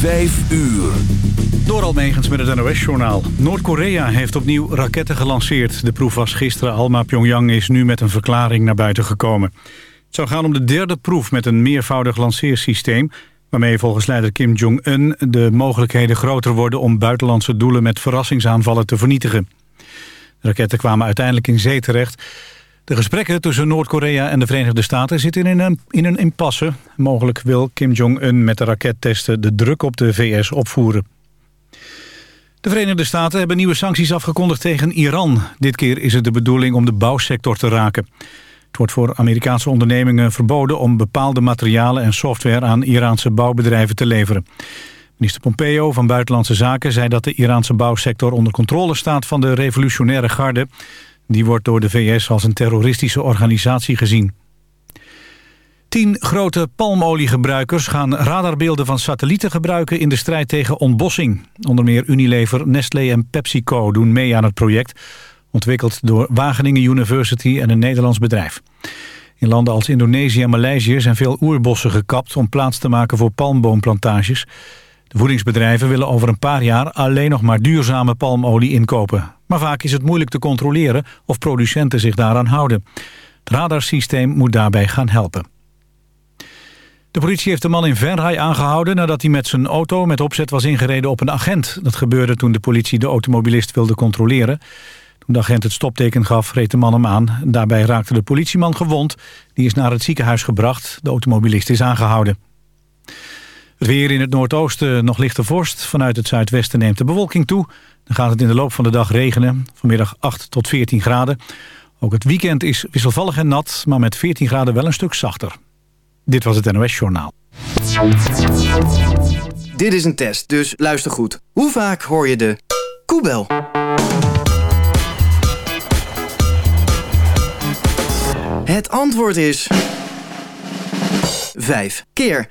Vijf uur. Door Almegens met het NOS-journaal. Noord-Korea heeft opnieuw raketten gelanceerd. De proef was gisteren al, maar Pyongyang is nu met een verklaring naar buiten gekomen. Het zou gaan om de derde proef met een meervoudig lanceersysteem... waarmee volgens leider Kim Jong-un de mogelijkheden groter worden... om buitenlandse doelen met verrassingsaanvallen te vernietigen. De raketten kwamen uiteindelijk in zee terecht... De gesprekken tussen Noord-Korea en de Verenigde Staten zitten in een, in een impasse. Mogelijk wil Kim Jong-un met de rakettesten de druk op de VS opvoeren. De Verenigde Staten hebben nieuwe sancties afgekondigd tegen Iran. Dit keer is het de bedoeling om de bouwsector te raken. Het wordt voor Amerikaanse ondernemingen verboden om bepaalde materialen en software aan Iraanse bouwbedrijven te leveren. Minister Pompeo van Buitenlandse Zaken zei dat de Iraanse bouwsector onder controle staat van de revolutionaire garde. Die wordt door de VS als een terroristische organisatie gezien. Tien grote palmoliegebruikers gaan radarbeelden van satellieten gebruiken in de strijd tegen ontbossing. Onder meer Unilever, Nestlé en PepsiCo doen mee aan het project, ontwikkeld door Wageningen University en een Nederlands bedrijf. In landen als Indonesië en Maleisië zijn veel oerbossen gekapt om plaats te maken voor palmboomplantages. De voedingsbedrijven willen over een paar jaar alleen nog maar duurzame palmolie inkopen. Maar vaak is het moeilijk te controleren of producenten zich daaraan houden. Het radarsysteem moet daarbij gaan helpen. De politie heeft de man in Venray aangehouden nadat hij met zijn auto met opzet was ingereden op een agent. Dat gebeurde toen de politie de automobilist wilde controleren. Toen de agent het stopteken gaf, reed de man hem aan. Daarbij raakte de politieman gewond. Die is naar het ziekenhuis gebracht. De automobilist is aangehouden. Het weer in het noordoosten nog lichte vorst. Vanuit het zuidwesten neemt de bewolking toe. Dan gaat het in de loop van de dag regenen. Vanmiddag 8 tot 14 graden. Ook het weekend is wisselvallig en nat, maar met 14 graden wel een stuk zachter. Dit was het NOS Journaal. Dit is een test, dus luister goed. Hoe vaak hoor je de koebel? Het antwoord is... Vijf keer.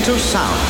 Into sound.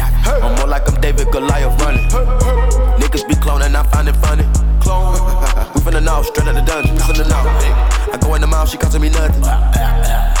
I'm more like I'm David Goliath running. Niggas be cloning, I find it funny. Clone. we finna know, straight out the dungeon. Know. I go in the mouth, she costing me nothing.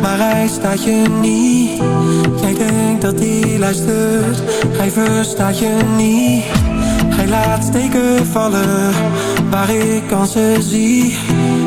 maar hij staat je niet. Jij denkt dat hij luistert, hij verstaat je niet. Hij laat steken vallen, waar ik kansen zie.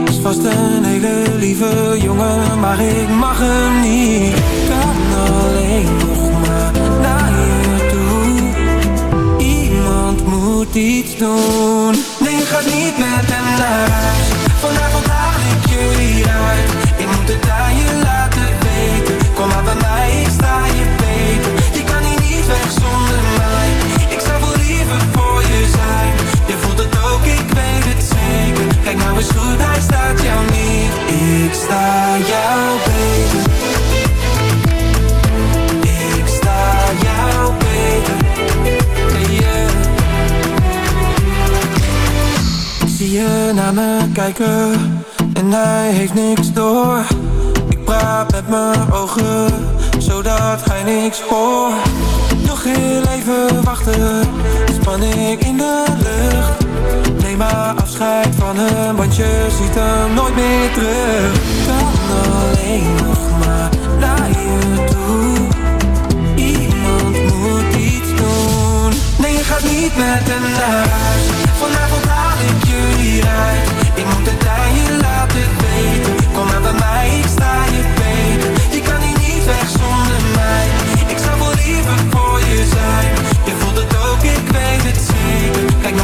Is vast een hele lieve jongen, maar ik mag hem niet. Kan alleen nog maar naar je toe. Iemand moet iets doen. Nee, gaat niet met hem naar huis. Vanavond haal ik je hieruit. Moet het aan je laten weten. Kom maar bij mij, ik sta je beter. Je kan hier niet weg zonder mij. Ik zou wel liever voor je zijn. Je voelt het ook, ik weet het zeker. Kijk nou eens goed, hij staat jou niet. Ik sta jou beter. Ik sta jou beter. Zie je naar me kijken en hij heeft niks door. Ik praat met mijn ogen, zodat hij niks hoort. Nog heel even wachten, spanning in de lucht. Neem maar afscheid van hem, want je ziet hem nooit meer terug. Kan alleen nog maar naar je toe. Iemand moet iets doen. Nee, je niet met hem naar huis Vanavond haal ik jullie uit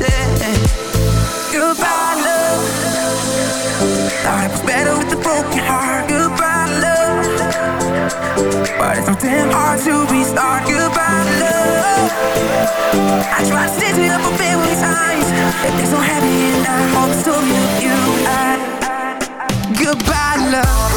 you Goodbye love. Thought it was better with a broken heart. Goodbye love. But it's so damn hard to restart. Goodbye love. I tried to stitch it up a billion times It's so heavy and I hope still you, you I, Goodbye love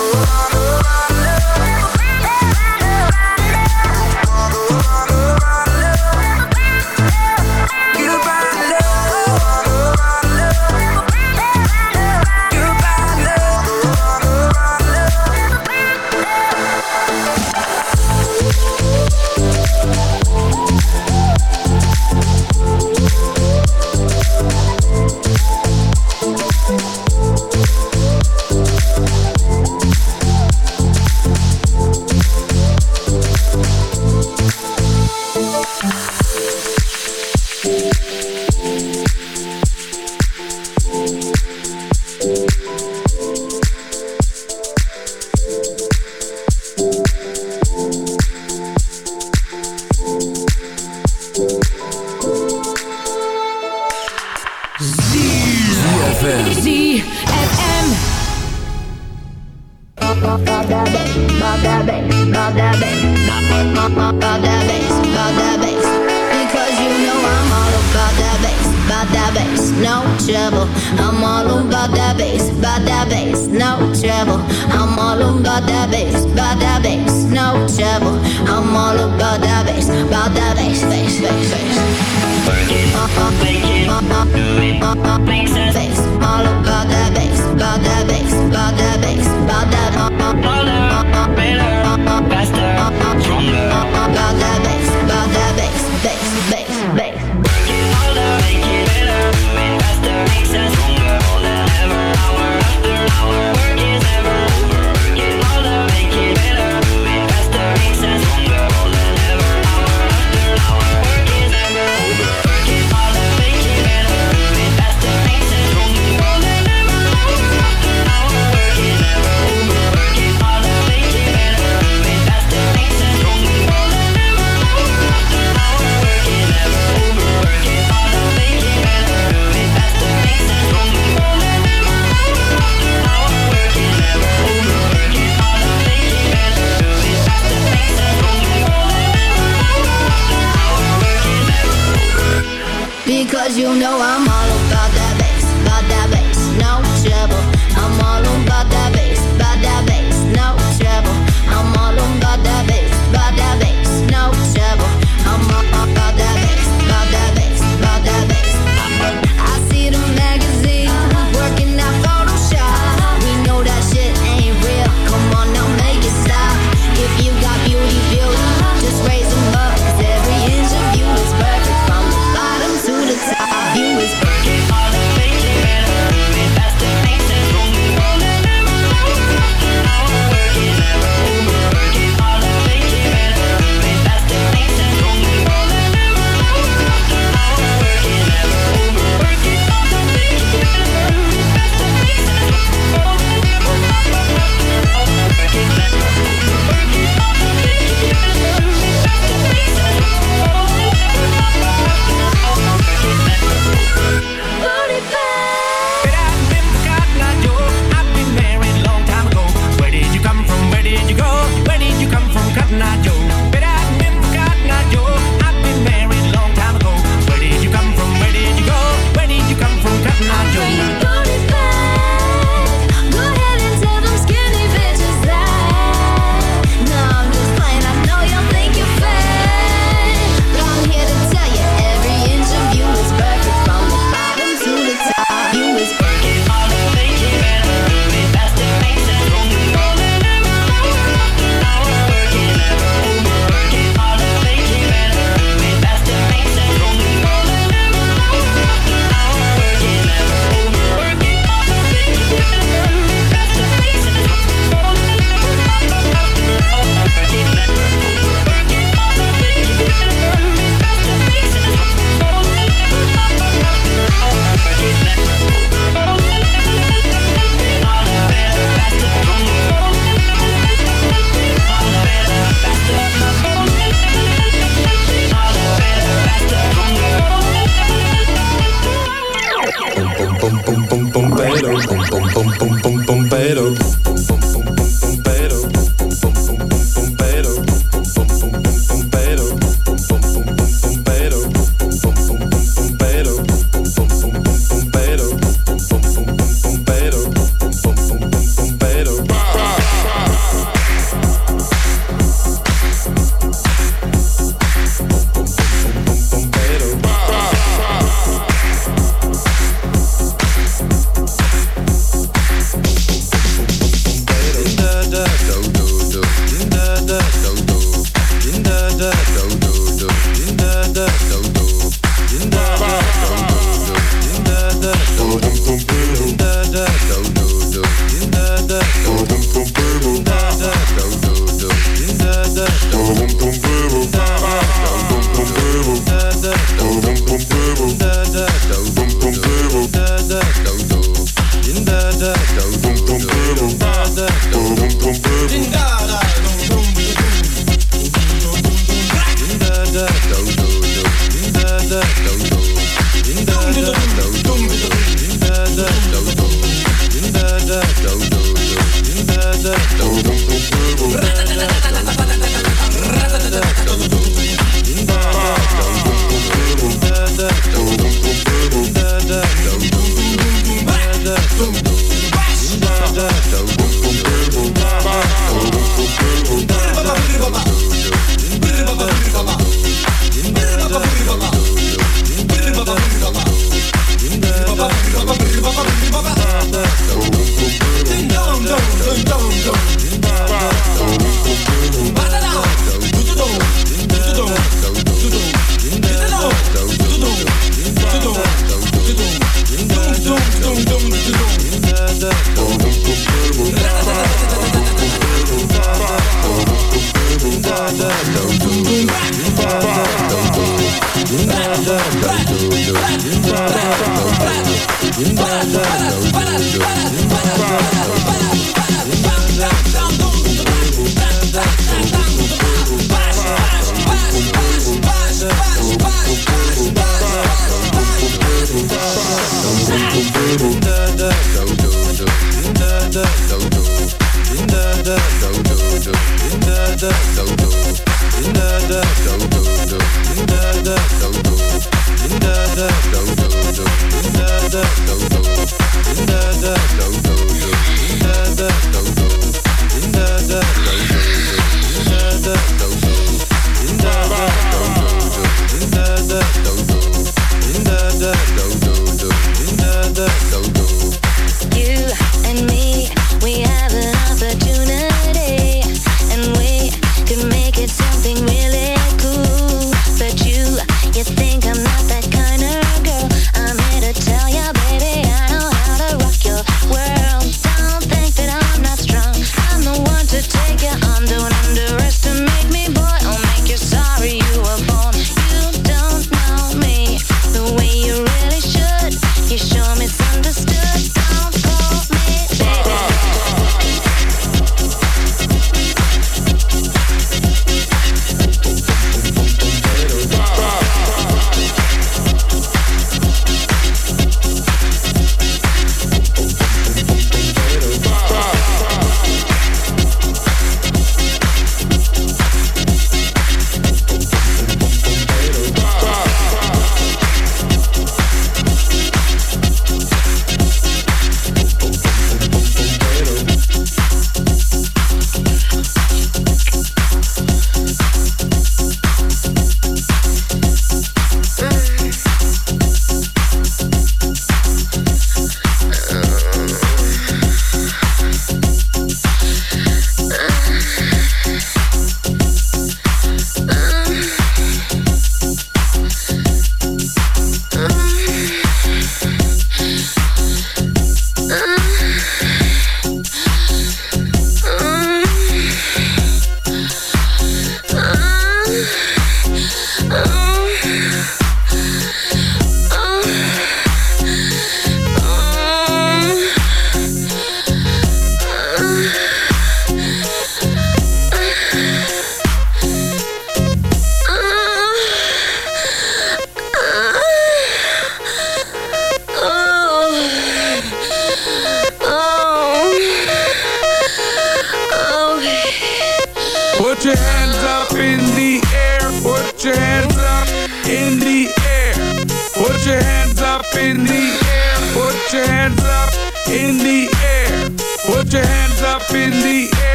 the riddle.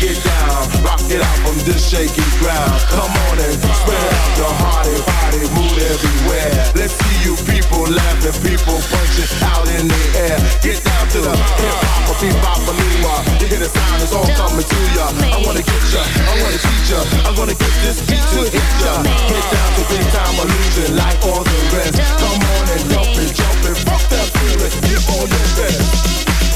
Get down, rock it out from this shaky ground. Come on and spread out your heart and body, move everywhere. Let's see you people laughing, people punching out in the air. Get down to the hip hop, beat bop, You hear the sound, it's all coming to ya. I wanna get ya, I wanna teach ya, I'm gonna get this beat to hit ya. Get down to big time illusion, like all the rest. Come on and dump it, jump it, fuck that feeling, give all your best.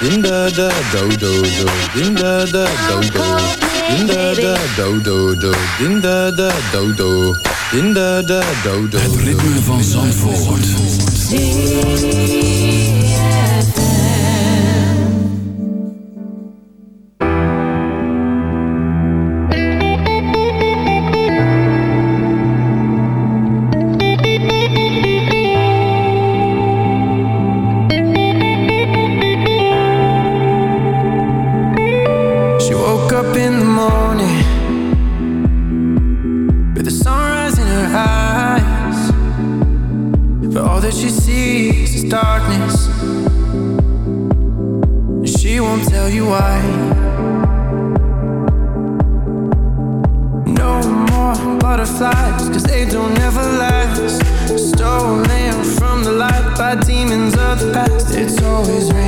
Dinda da da do do do. Da da do do. dinda da da do do do. Din da da do do. Din da da do do. Het ritme van Zandvoort. Zandvoort. always rain.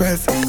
stress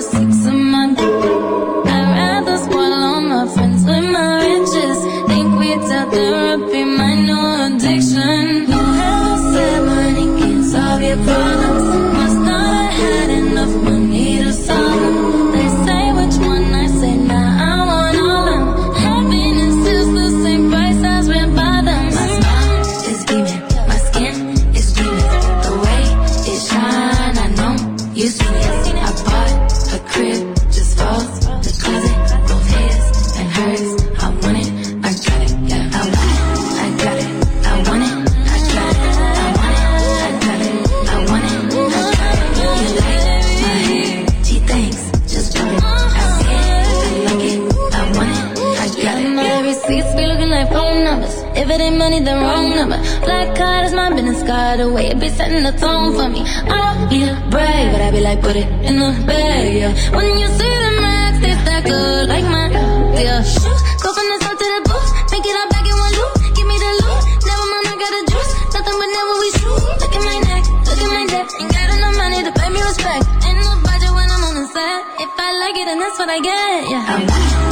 was setting the tone for me. I need a break, but I be like, put it in the bag, yeah. When you see the max, it's that good. like my, yeah. Shoes, go from the top to the booth, make it all back in one loop. Give me the loot, never mind, I got a juice. Nothing but never we shoot. Look at my neck, look at my neck. Ain't got enough money to pay me respect. Ain't no budget when I'm on the set. If I like it, then that's what I get, yeah.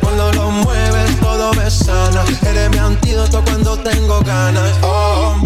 Cuando lo mueves, todo me sana. Eres mi antídoto cuando tengo ganas. Oh.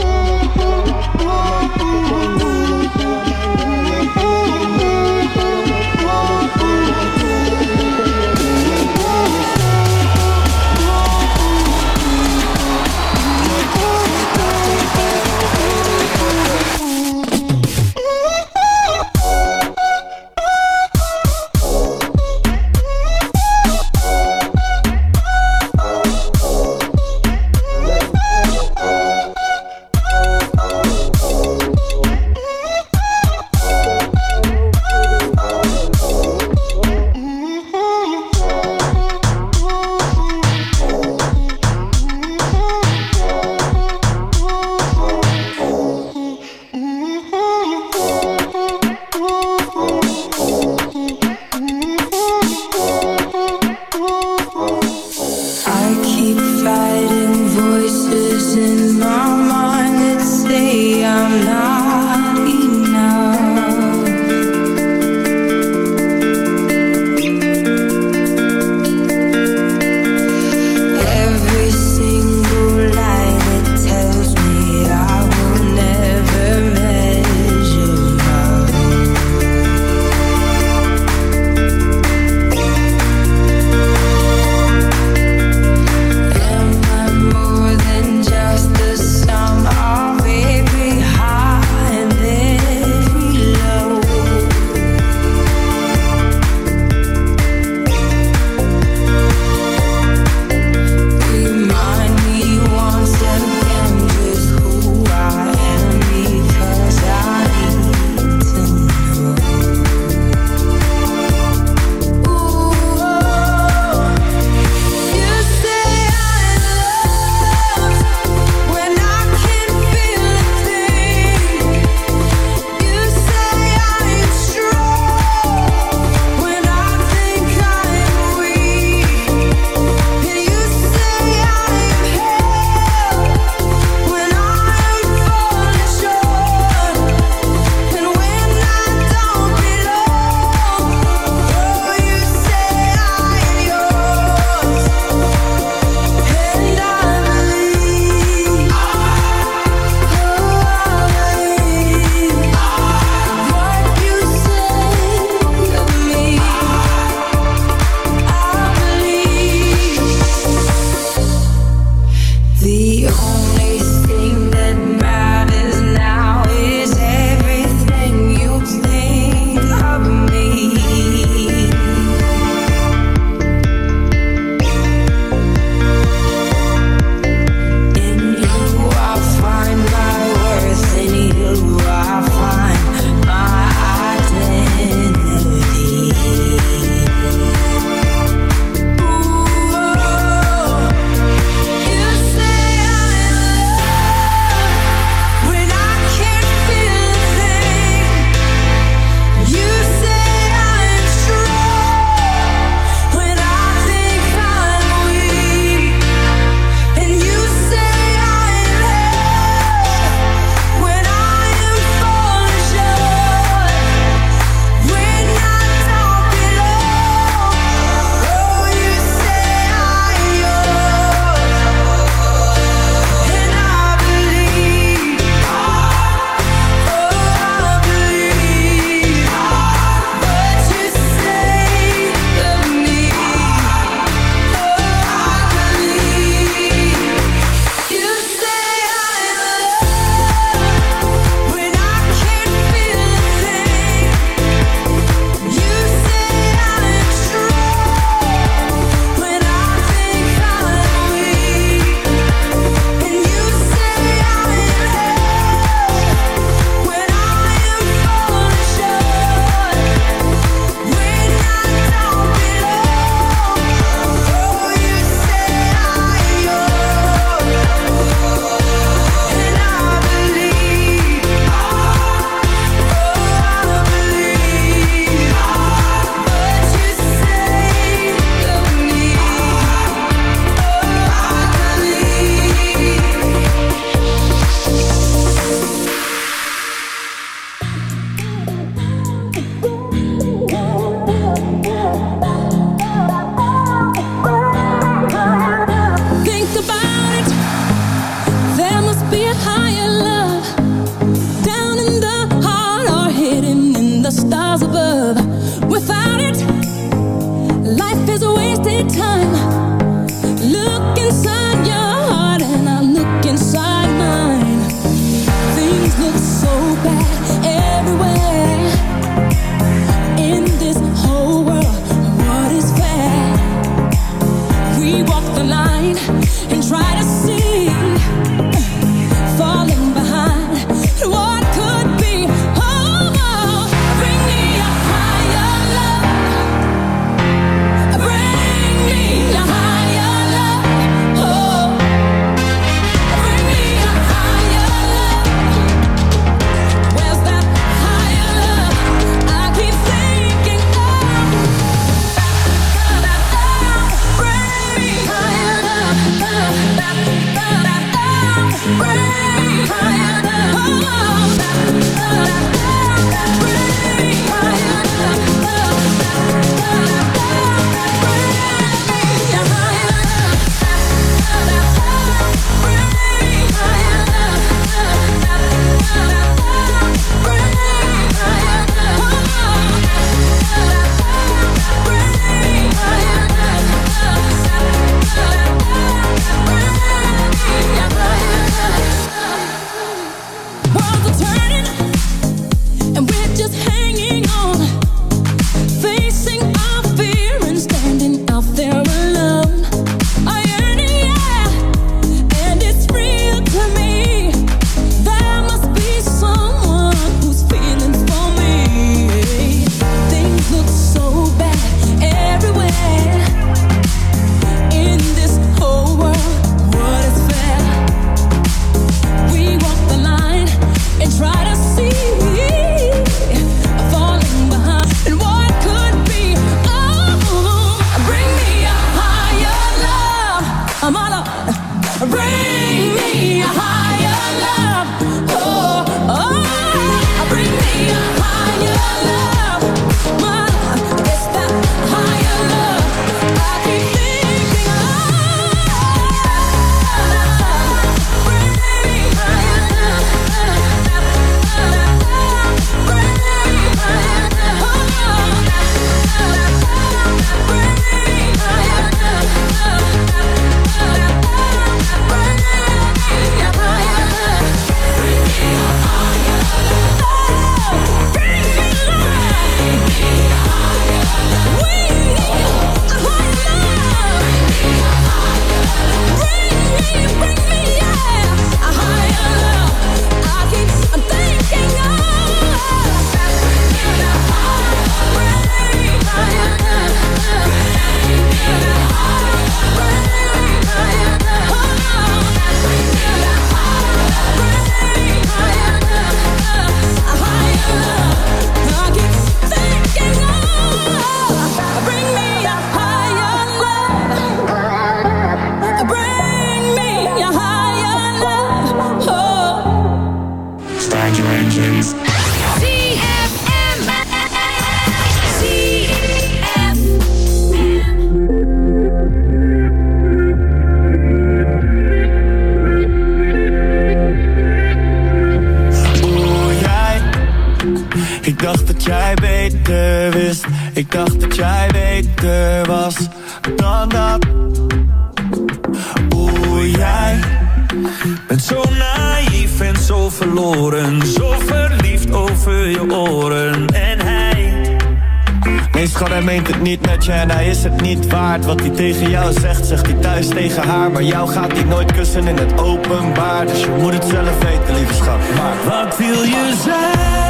Je zijn?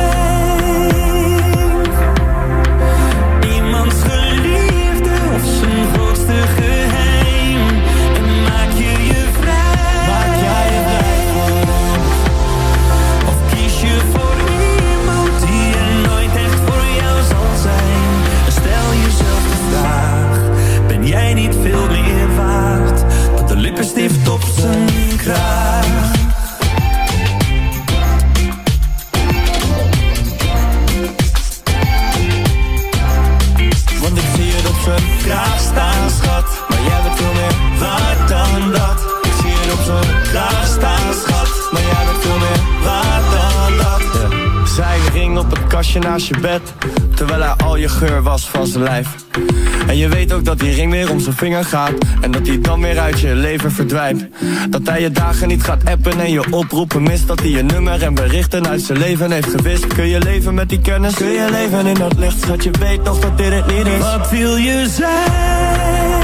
Je bed. Terwijl hij al je geur was van zijn lijf. En je weet ook dat die ring weer om zijn vinger gaat. En dat hij dan weer uit je leven verdwijnt. Dat hij je dagen niet gaat appen en je oproepen mist. Dat hij je nummer en berichten uit zijn leven heeft gewist. Kun je leven met die kennis? Kun je leven in dat licht? Schat, je weet nog dat dit het niet is. Wat wil je zijn?